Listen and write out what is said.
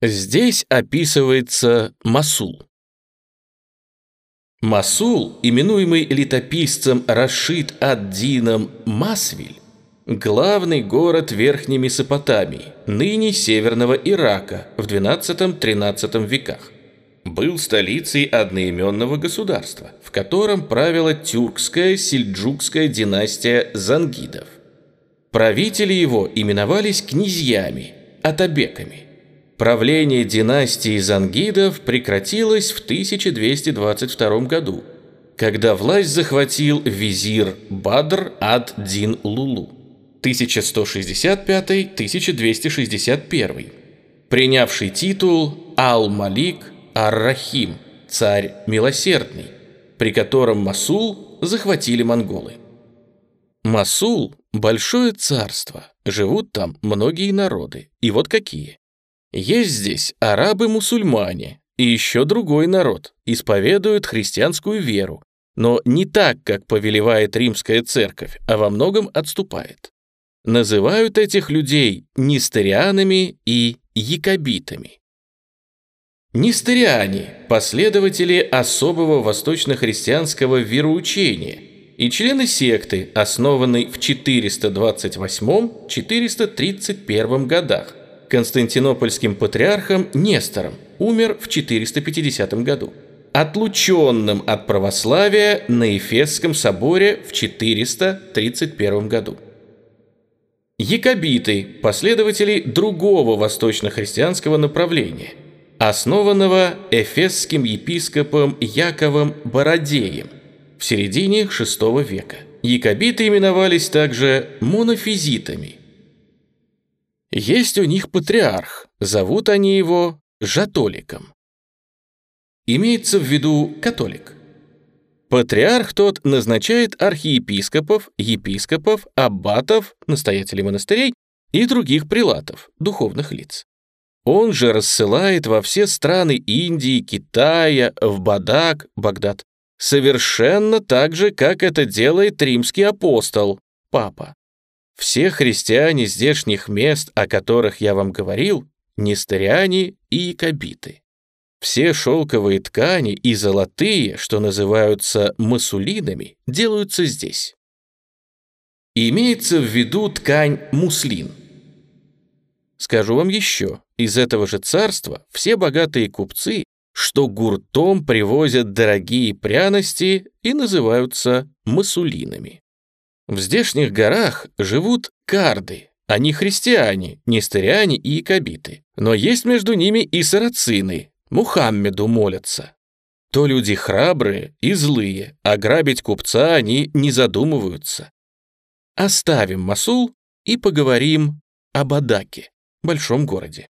Здесь описывается Масул. Масул, именуемый летописцем Рашид ад-Дином Масвиль, главный город Верхней Месопотамии, ныне Северного Ирака в XII-XIII веках, был столицей одноименного государства, в котором правила тюркская сельджукская династия Зангидов. Правители его именовались князьями, атабеками – Правление династии Зангидов прекратилось в 1222 году, когда власть захватил визир Бадр ад-Дин Лулу 1165-1261, принявший титул Ал-Малик Ар-Рахим, царь милосердный, при котором Масул захватили монголы. Масул – большое царство, живут там многие народы, и вот какие. Есть здесь арабы-мусульмане и еще другой народ, исповедуют христианскую веру, но не так, как повелевает римская церковь, а во многом отступает. Называют этих людей нестерианами и якобитами. Нестериане – последователи особого восточно-христианского вероучения и члены секты, основанной в 428-431 годах, константинопольским патриархом Нестором, умер в 450 году, отлученным от православия на Ефесском соборе в 431 году. Якобиты – последователи другого восточно-христианского направления, основанного эфесским епископом Яковом Бородеем в середине VI века. Якобиты именовались также монофизитами – есть у них патриарх, зовут они его Жатоликом. Имеется в виду католик. Патриарх тот назначает архиепископов, епископов, аббатов, настоятелей монастырей и других прилатов, духовных лиц. Он же рассылает во все страны Индии, Китая, в Бадак, Багдад, совершенно так же, как это делает римский апостол, папа. Все христиане здешних мест, о которых я вам говорил, нестыряне и якобиты. Все шелковые ткани и золотые, что называются масулинами, делаются здесь. Имеется в виду ткань муслин. Скажу вам еще, из этого же царства все богатые купцы, что гуртом привозят дорогие пряности и называются масулинами. В здешних горах живут карды, они христиане, нестыряне и якобиты. Но есть между ними и сарацины, Мухаммеду молятся. То люди храбрые и злые, а грабить купца они не задумываются. Оставим Масул и поговорим об Адаке, большом городе.